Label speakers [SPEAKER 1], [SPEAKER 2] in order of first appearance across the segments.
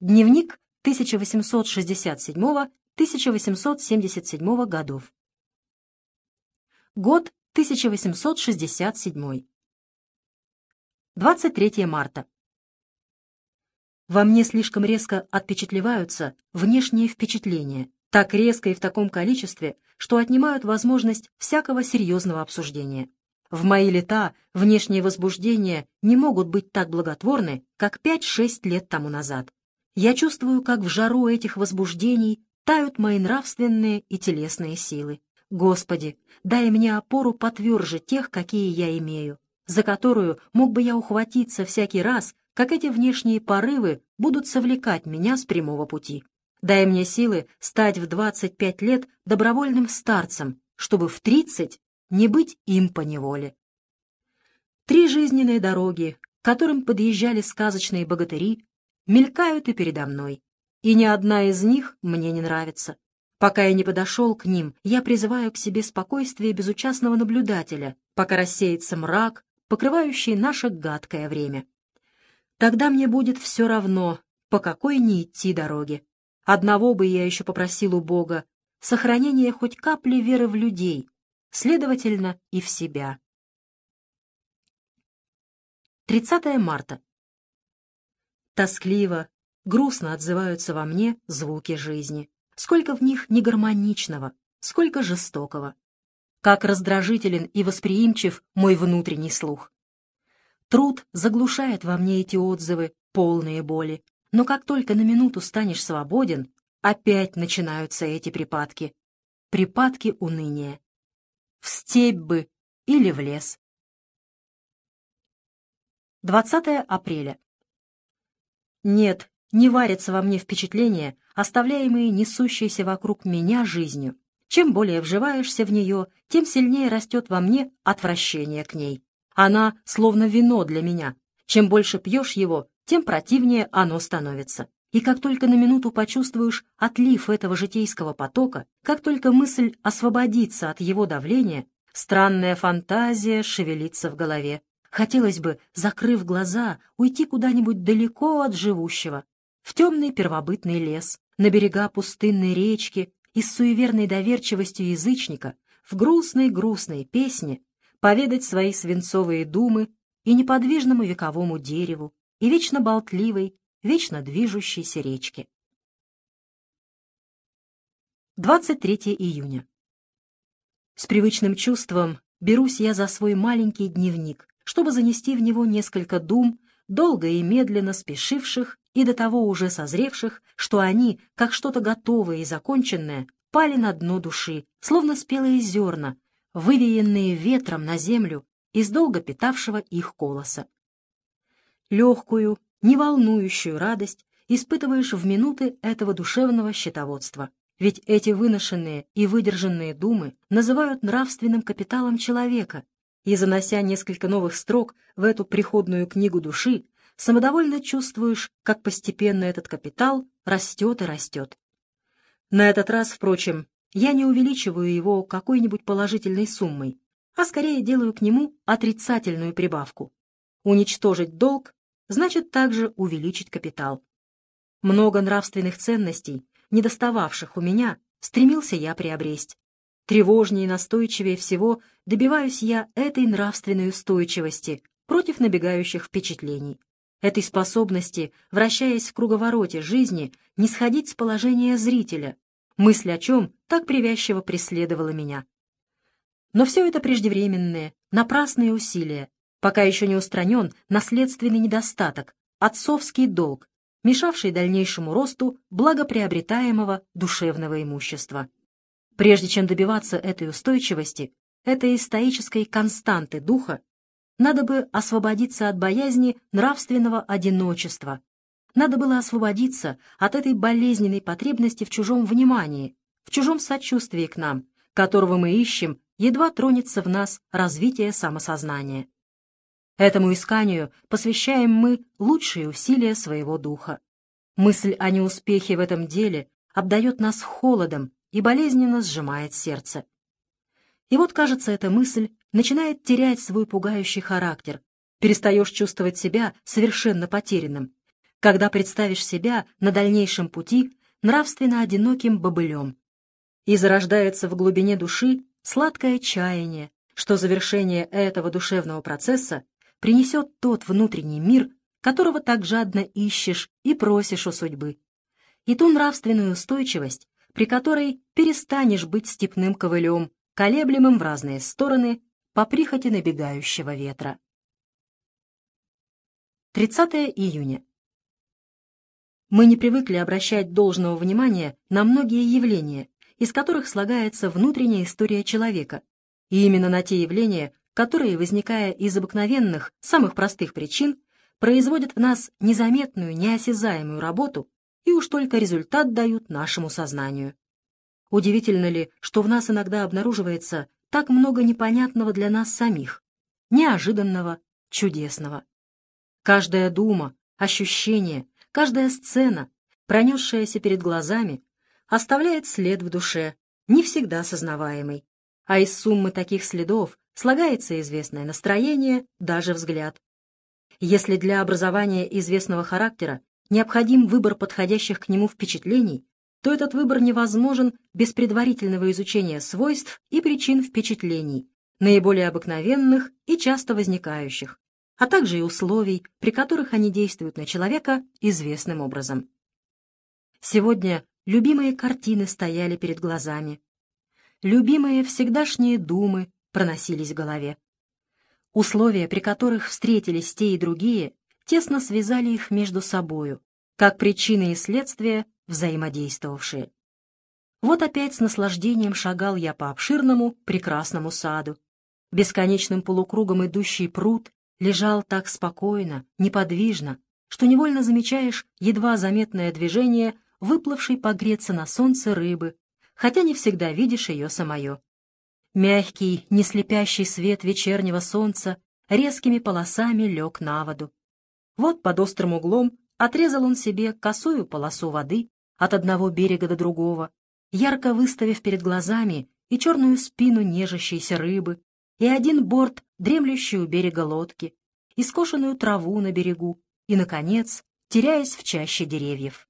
[SPEAKER 1] Дневник 1867-1877 годов. Год 1867. 23 марта. Во мне слишком резко отпечатлеваются внешние впечатления, так резко и в таком количестве, что отнимают возможность всякого серьезного обсуждения. В мои лета внешние возбуждения не могут быть так благотворны, как 5-6 лет тому назад. Я чувствую, как в жару этих возбуждений тают мои нравственные и телесные силы. Господи, дай мне опору потверже тех, какие я имею, за которую мог бы я ухватиться всякий раз, как эти внешние порывы будут совлекать меня с прямого пути. Дай мне силы стать в 25 лет добровольным старцем, чтобы в 30 не быть им по неволе. Три жизненные дороги, к которым подъезжали сказочные богатыри, мелькают и передо мной, и ни одна из них мне не нравится. Пока я не подошел к ним, я призываю к себе спокойствие безучастного наблюдателя, пока рассеется мрак, покрывающий наше гадкое время. Тогда мне будет все равно, по какой не идти дороге. Одного бы я еще попросил у Бога — сохранение хоть капли веры в людей, следовательно, и в себя. 30 марта. Тоскливо, грустно отзываются во мне звуки жизни. Сколько в них негармоничного, сколько жестокого. Как раздражителен и восприимчив мой внутренний слух. Труд заглушает во мне эти отзывы, полные боли. Но как только на минуту станешь свободен, опять начинаются эти припадки. Припадки уныния. В степь бы или в лес. 20 апреля. Нет, не варятся во мне впечатления, оставляемые несущейся вокруг меня жизнью. Чем более вживаешься в нее, тем сильнее растет во мне отвращение к ней. Она словно вино для меня. Чем больше пьешь его, тем противнее оно становится. И как только на минуту почувствуешь отлив этого житейского потока, как только мысль освободиться от его давления, странная фантазия шевелится в голове. Хотелось бы, закрыв глаза, уйти куда-нибудь далеко от живущего, в темный первобытный лес, на берега пустынной речки и с суеверной доверчивостью язычника в грустной-грустной песне поведать свои свинцовые думы и неподвижному вековому дереву, и вечно болтливой, вечно движущейся речке. 23 июня. С привычным чувством берусь я за свой маленький дневник, чтобы занести в него несколько дум, долго и медленно спешивших и до того уже созревших, что они, как что-то готовое и законченное, пали на дно души, словно спелые зерна, вывеянные ветром на землю из долго питавшего их колоса. Легкую, неволнующую радость испытываешь в минуты этого душевного счетоводства. Ведь эти выношенные и выдержанные думы называют нравственным капиталом человека, и, занося несколько новых строк в эту приходную книгу души, самодовольно чувствуешь, как постепенно этот капитал растет и растет. На этот раз, впрочем, я не увеличиваю его какой-нибудь положительной суммой, а скорее делаю к нему отрицательную прибавку. Уничтожить долг значит также увеличить капитал. Много нравственных ценностей, недостававших у меня, стремился я приобрести. Тревожнее и настойчивее всего добиваюсь я этой нравственной устойчивости против набегающих впечатлений, этой способности, вращаясь в круговороте жизни, не сходить с положения зрителя, мысль о чем так привязчиво преследовала меня. Но все это преждевременные, напрасные усилия, пока еще не устранен наследственный недостаток, отцовский долг, мешавший дальнейшему росту благоприобретаемого душевного имущества. Прежде чем добиваться этой устойчивости, этой стоической константы духа, надо бы освободиться от боязни нравственного одиночества. Надо было освободиться от этой болезненной потребности в чужом внимании, в чужом сочувствии к нам, которого мы ищем, едва тронется в нас развитие самосознания. Этому исканию посвящаем мы лучшие усилия своего духа. Мысль о неуспехе в этом деле обдает нас холодом и болезненно сжимает сердце. И вот, кажется, эта мысль начинает терять свой пугающий характер. Перестаешь чувствовать себя совершенно потерянным. когда представишь себя на дальнейшем пути нравственно одиноким бобылем. И зарождается в глубине души сладкое чаяние, что завершение этого душевного процесса принесет тот внутренний мир, которого так жадно ищешь и просишь у судьбы, и ту нравственную устойчивость, при которой перестанешь быть степным ковылем, колеблемым в разные стороны по прихоти набегающего ветра. 30 июня. Мы не привыкли обращать должного внимания на многие явления, из которых слагается внутренняя история человека, и именно на те явления, которые, возникая из обыкновенных, самых простых причин, производят в нас незаметную, неосязаемую работу и уж только результат дают нашему сознанию. Удивительно ли, что в нас иногда обнаруживается так много непонятного для нас самих, неожиданного, чудесного. Каждая дума, ощущение, каждая сцена, пронесшаяся перед глазами, оставляет след в душе, не всегда сознаваемый, а из суммы таких следов слагается известное настроение, даже взгляд. Если для образования известного характера необходим выбор подходящих к нему впечатлений, то этот выбор невозможен без предварительного изучения свойств и причин впечатлений, наиболее обыкновенных и часто возникающих, а также и условий, при которых они действуют на человека известным образом. Сегодня любимые картины стояли перед глазами. Любимые всегдашние думы проносились в голове. Условия, при которых встретились те и другие, тесно связали их между собою, как причины и следствия взаимодействовавшие. Вот опять с наслаждением шагал я по обширному, прекрасному саду. Бесконечным полукругом идущий пруд лежал так спокойно, неподвижно, что невольно замечаешь едва заметное движение выплывшей погреться на солнце рыбы, хотя не всегда видишь ее самое. Мягкий, неслепящий свет вечернего солнца резкими полосами лег на воду. Вот под острым углом отрезал он себе косую полосу воды от одного берега до другого, ярко выставив перед глазами и черную спину нежащейся рыбы, и один борт, дремлющий у берега лодки, и скошенную траву на берегу, и, наконец, теряясь в чаще деревьев.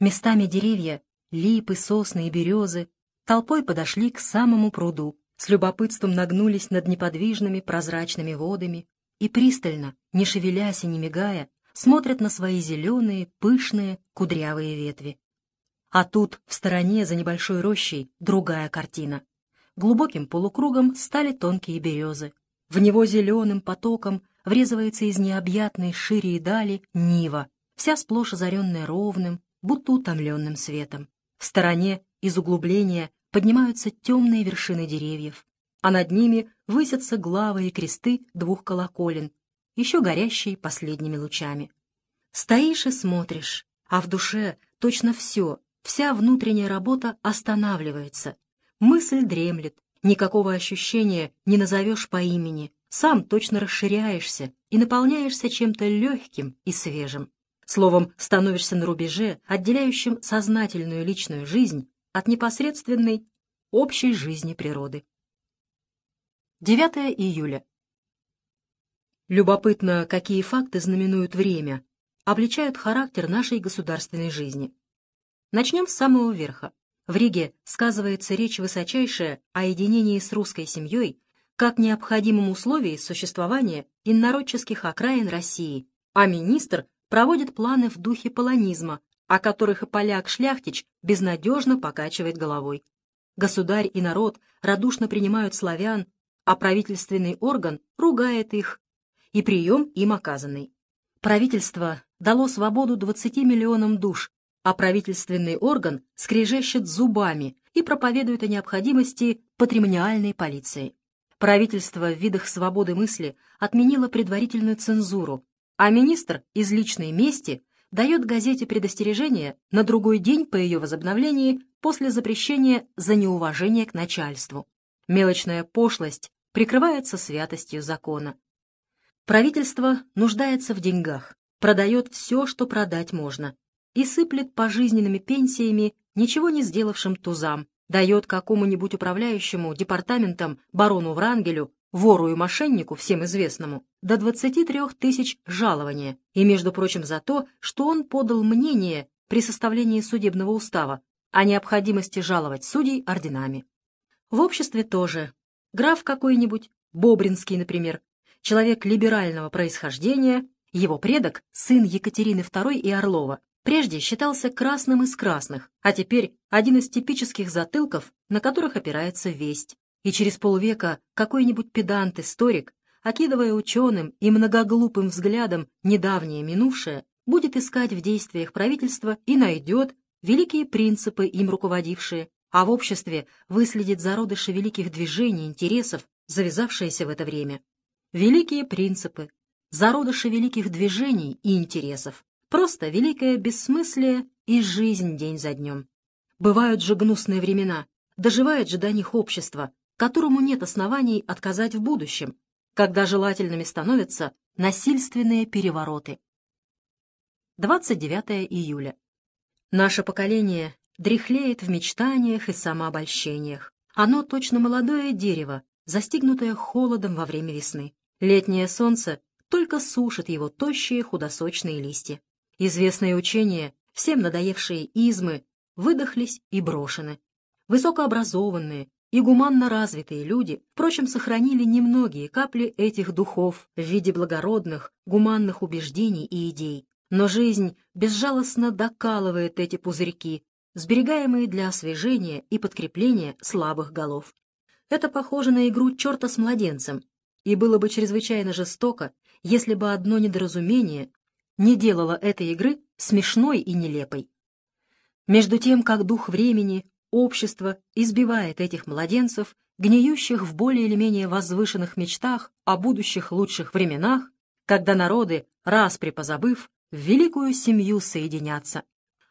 [SPEAKER 1] Местами деревья, липы, сосны и березы, толпой подошли к самому пруду, с любопытством нагнулись над неподвижными прозрачными водами и пристально, не шевелясь и не мигая, смотрят на свои зеленые, пышные, кудрявые ветви. А тут, в стороне, за небольшой рощей, другая картина. Глубоким полукругом стали тонкие березы. В него зеленым потоком врезывается из необъятной шире и дали Нива, вся сплошь озаренная ровным, будто утомленным светом. В стороне, из углубления, поднимаются темные вершины деревьев, а над ними высятся главы и кресты двух колоколен, еще горящие последними лучами. Стоишь и смотришь, а в душе точно все, Вся внутренняя работа останавливается. Мысль дремлет, никакого ощущения не назовешь по имени. Сам точно расширяешься и наполняешься чем-то легким и свежим. Словом, становишься на рубеже, отделяющем сознательную личную жизнь от непосредственной общей жизни природы. 9 июля. Любопытно, какие факты знаменуют время, обличают характер нашей государственной жизни. Начнем с самого верха. В Риге сказывается речь высочайшая о единении с русской семьей как необходимом условии существования инородческих окраин России, а министр проводит планы в духе полонизма, о которых и поляк-шляхтич безнадежно покачивает головой. Государь и народ радушно принимают славян, а правительственный орган ругает их, и прием им оказанный. Правительство дало свободу 20 миллионам душ, а правительственный орган скрежещет зубами и проповедует о необходимости патримониальной полиции. Правительство в видах свободы мысли отменило предварительную цензуру, а министр из личной мести дает газете предостережение на другой день по ее возобновлении после запрещения за неуважение к начальству. Мелочная пошлость прикрывается святостью закона. Правительство нуждается в деньгах, продает все, что продать можно, и сыплет пожизненными пенсиями ничего не сделавшим тузам, дает какому-нибудь управляющему департаментом барону Врангелю, вору и мошеннику всем известному, до 23 тысяч жалования, и, между прочим, за то, что он подал мнение при составлении судебного устава о необходимости жаловать судей орденами. В обществе тоже. Граф какой-нибудь, Бобринский, например, человек либерального происхождения, его предок, сын Екатерины II и Орлова, прежде считался красным из красных, а теперь один из типических затылков, на которых опирается весть. И через полвека какой-нибудь педант-историк, окидывая ученым и многоглупым взглядом недавнее минувшее, будет искать в действиях правительства и найдет великие принципы, им руководившие, а в обществе выследит зародыши великих движений, интересов, завязавшиеся в это время. Великие принципы, зародыши великих движений и интересов, просто великое бессмыслие и жизнь день за днем. Бывают же гнусные времена, доживает же до них общество, которому нет оснований отказать в будущем, когда желательными становятся насильственные перевороты. 29 июля. Наше поколение дряхлеет в мечтаниях и самообольщениях. Оно точно молодое дерево, застигнутое холодом во время весны. Летнее солнце только сушит его тощие худосочные листья. Известные учения, всем надоевшие измы, выдохлись и брошены. Высокообразованные и гуманно развитые люди, впрочем, сохранили немногие капли этих духов в виде благородных, гуманных убеждений и идей. Но жизнь безжалостно докалывает эти пузырьки, сберегаемые для освежения и подкрепления слабых голов. Это похоже на игру черта с младенцем, и было бы чрезвычайно жестоко, если бы одно недоразумение не делало этой игры смешной и нелепой. Между тем, как дух времени, общество избивает этих младенцев, гниющих в более или менее возвышенных мечтах о будущих лучших временах, когда народы, раз припозабыв, в великую семью соединятся.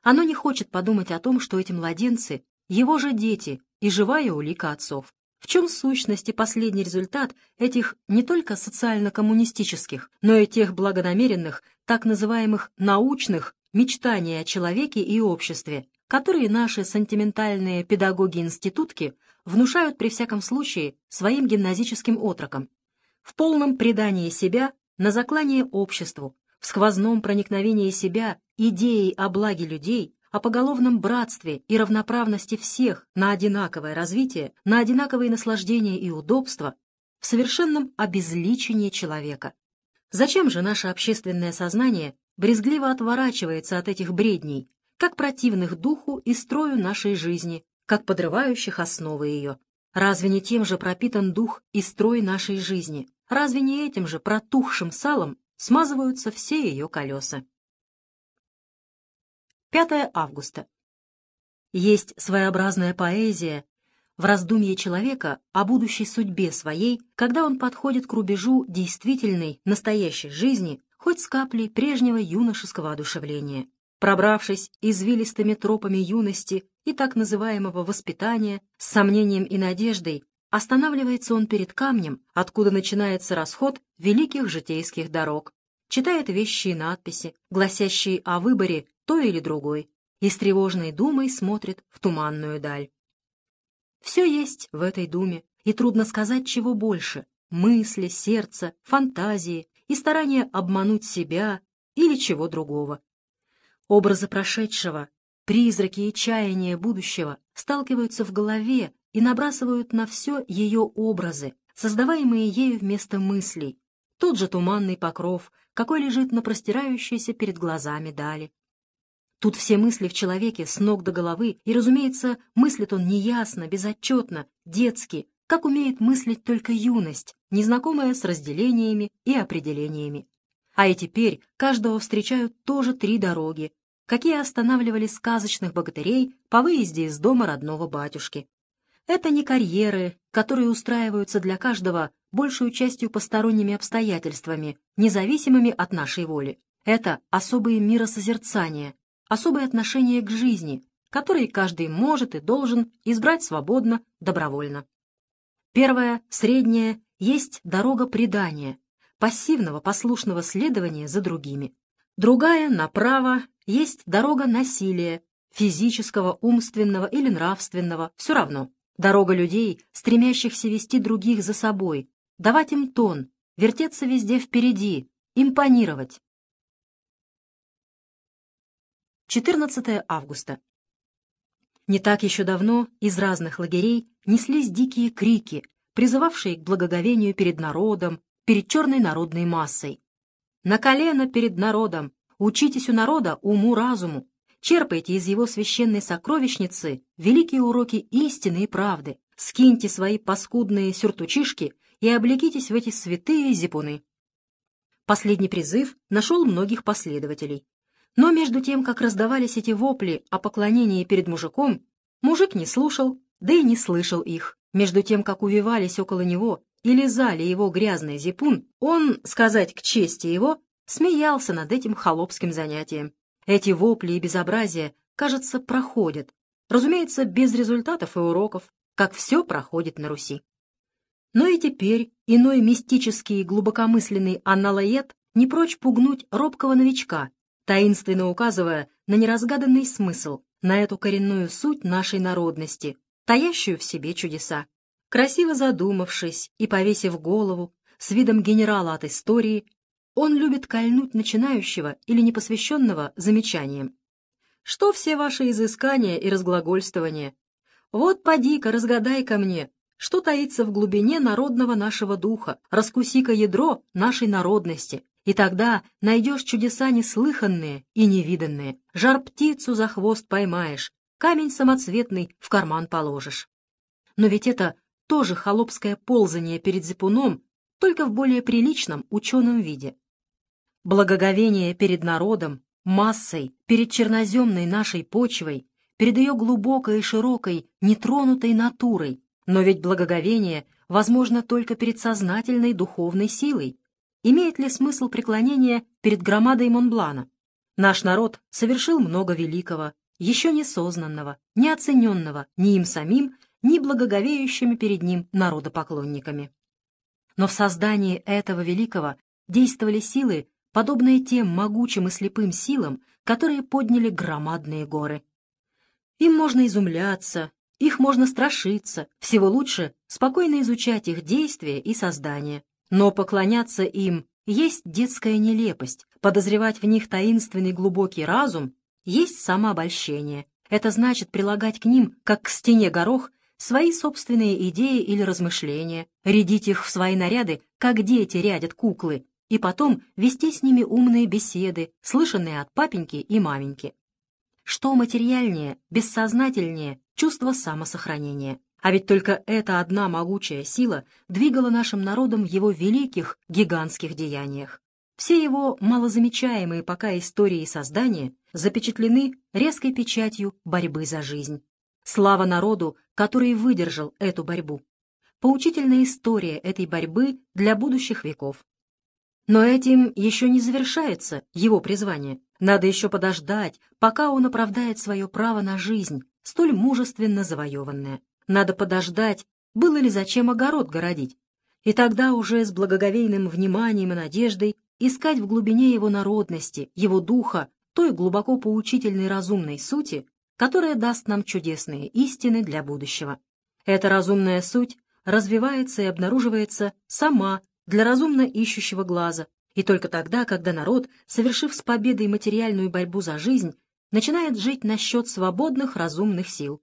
[SPEAKER 1] Оно не хочет подумать о том, что эти младенцы — его же дети и живая улика отцов. В чем сущности последний результат этих не только социально-коммунистических, но и тех благонамеренных, так называемых научных мечтаний о человеке и обществе, которые наши сентиментальные педагоги-институтки внушают при всяком случае своим гимназическим отрокам? В полном предании себя на заклание обществу, в сквозном проникновении себя идеей о благе людей, о поголовном братстве и равноправности всех на одинаковое развитие, на одинаковые наслаждения и удобства, в совершенном обезличении человека. Зачем же наше общественное сознание брезгливо отворачивается от этих бредней, как противных духу и строю нашей жизни, как подрывающих основы ее? Разве не тем же пропитан дух и строй нашей жизни? Разве не этим же протухшим салом смазываются все ее колеса? 5 августа. Есть своеобразная поэзия в раздумье человека о будущей судьбе своей, когда он подходит к рубежу действительной, настоящей жизни, хоть с каплей прежнего юношеского одушевления. Пробравшись извилистыми тропами юности и так называемого воспитания, с сомнением и надеждой, останавливается он перед камнем, откуда начинается расход великих житейских дорог, читает вещи и надписи, гласящие о выборе той или другой, и с тревожной думой смотрит в туманную даль. Все есть в этой думе, и трудно сказать, чего больше — мысли, сердце, фантазии и старание обмануть себя или чего другого. Образы прошедшего, призраки и чаяния будущего сталкиваются в голове и набрасывают на все ее образы, создаваемые ею вместо мыслей, тот же туманный покров, какой лежит на простирающейся перед глазами дали. Тут все мысли в человеке с ног до головы, и, разумеется, мыслит он неясно, безотчетно, детски, как умеет мыслить только юность, незнакомая с разделениями и определениями. А и теперь каждого встречают тоже три дороги, какие останавливали сказочных богатырей по выезде из дома родного батюшки. Это не карьеры, которые устраиваются для каждого большую частью посторонними обстоятельствами, независимыми от нашей воли. Это особые миросозерцания, особое отношение к жизни, которые каждый может и должен избрать свободно, добровольно. Первое, среднее, есть дорога предания, пассивного послушного следования за другими. Другая, направо, есть дорога насилия, физического, умственного или нравственного, все равно. Дорога людей, стремящихся вести других за собой, давать им тон, вертеться везде впереди, импонировать. 14 августа. Не так еще давно из разных лагерей неслись дикие крики, призывавшие к благоговению перед народом, перед черной народной массой. «На колено перед народом! Учитесь у народа уму-разуму! Черпайте из его священной сокровищницы великие уроки истины и правды! Скиньте свои паскудные сюртучишки и облекитесь в эти святые зипуны!» Последний призыв нашел многих последователей. Но между тем, как раздавались эти вопли о поклонении перед мужиком, мужик не слушал, да и не слышал их. Между тем, как увивались около него и лизали его грязный зипун, он, сказать к чести его, смеялся над этим холопским занятием. Эти вопли и безобразия, кажется, проходят. Разумеется, без результатов и уроков, как все проходит на Руси. Но и теперь иной мистический глубокомысленный аналоед не прочь пугнуть робкого новичка, таинственно указывая на неразгаданный смысл, на эту коренную суть нашей народности, таящую в себе чудеса. Красиво задумавшись и повесив голову, с видом генерала от истории, он любит кольнуть начинающего или непосвященного замечанием. Что все ваши изыскания и разглагольствования? Вот поди-ка, разгадай-ка мне, что таится в глубине народного нашего духа, раскуси-ка ядро нашей народности, и тогда найдешь чудеса неслыханные и невиданные. Жар-птицу за хвост поймаешь, камень самоцветный в карман положишь. Но ведь это тоже холопское ползание перед зипуном, только в более приличном ученом виде. Благоговение перед народом, массой, перед черноземной нашей почвой, перед ее глубокой и широкой, нетронутой натурой. Но ведь благоговение возможно только перед сознательной духовной силой, имеет ли смысл преклонения перед громадой Монблана. Наш народ совершил много великого, еще не сознанного, не оцененного ни им самим, ни благоговеющими перед ним народопоклонниками. Но в создании этого великого действовали силы, подобные тем могучим и слепым силам, которые подняли громадные горы. Им можно изумляться, их можно страшиться, всего лучше спокойно изучать их действия и создание. Но поклоняться им есть детская нелепость, подозревать в них таинственный глубокий разум есть самообольщение. Это значит прилагать к ним, как к стене горох, свои собственные идеи или размышления, рядить их в свои наряды, как дети рядят куклы, и потом вести с ними умные беседы, слышанные от папеньки и маменьки. Что материальнее, бессознательнее чувство самосохранения. А ведь только эта одна могучая сила двигала нашим народом в его великих, гигантских деяниях. Все его малозамечаемые пока истории создания запечатлены резкой печатью борьбы за жизнь. Слава народу, который выдержал эту борьбу. Поучительная история этой борьбы для будущих веков. Но этим еще не завершается его призвание. Надо еще подождать, пока он оправдает свое право на жизнь, столь мужественно завоеванное. Надо подождать, было ли зачем огород городить, и тогда уже с благоговейным вниманием и надеждой искать в глубине его народности, его духа, той глубоко поучительной разумной сути, которая даст нам чудесные истины для будущего. Эта разумная суть развивается и обнаруживается сама для разумно ищущего глаза, и только тогда, когда народ, совершив с победой материальную борьбу за жизнь, начинает жить насчет свободных разумных сил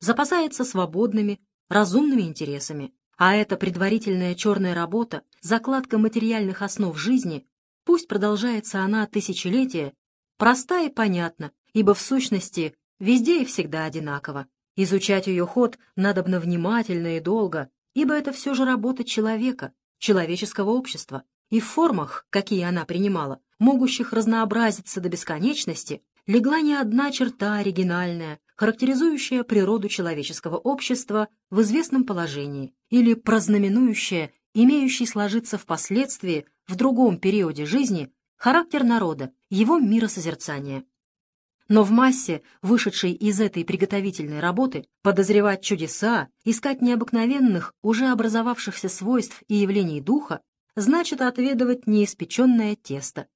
[SPEAKER 1] запасается свободными, разумными интересами. А эта предварительная черная работа, закладка материальных основ жизни, пусть продолжается она тысячелетия, проста и понятна, ибо в сущности везде и всегда одинаково. Изучать ее ход надобно внимательно и долго, ибо это все же работа человека, человеческого общества, и в формах, какие она принимала, могущих разнообразиться до бесконечности, легла не одна черта оригинальная, характеризующая природу человеческого общества в известном положении или прознаменующая имеющий сложиться впоследствии в другом периоде жизни характер народа, его миросозерцания. Но в массе, вышедшей из этой приготовительной работы, подозревать чудеса, искать необыкновенных, уже образовавшихся свойств и явлений духа, значит отведывать неиспеченное тесто.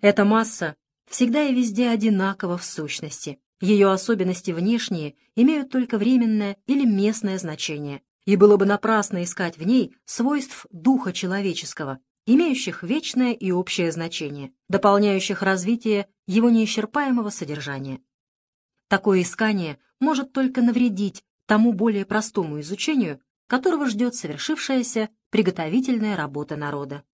[SPEAKER 1] Эта масса всегда и везде одинакова в сущности. Ее особенности внешние имеют только временное или местное значение. и было бы напрасно искать в ней свойств духа человеческого, имеющих вечное и общее значение, дополняющих развитие его неисчерпаемого содержания. Такое искание может только навредить тому более простому изучению, которого ждет совершившаяся приготовительная работа народа.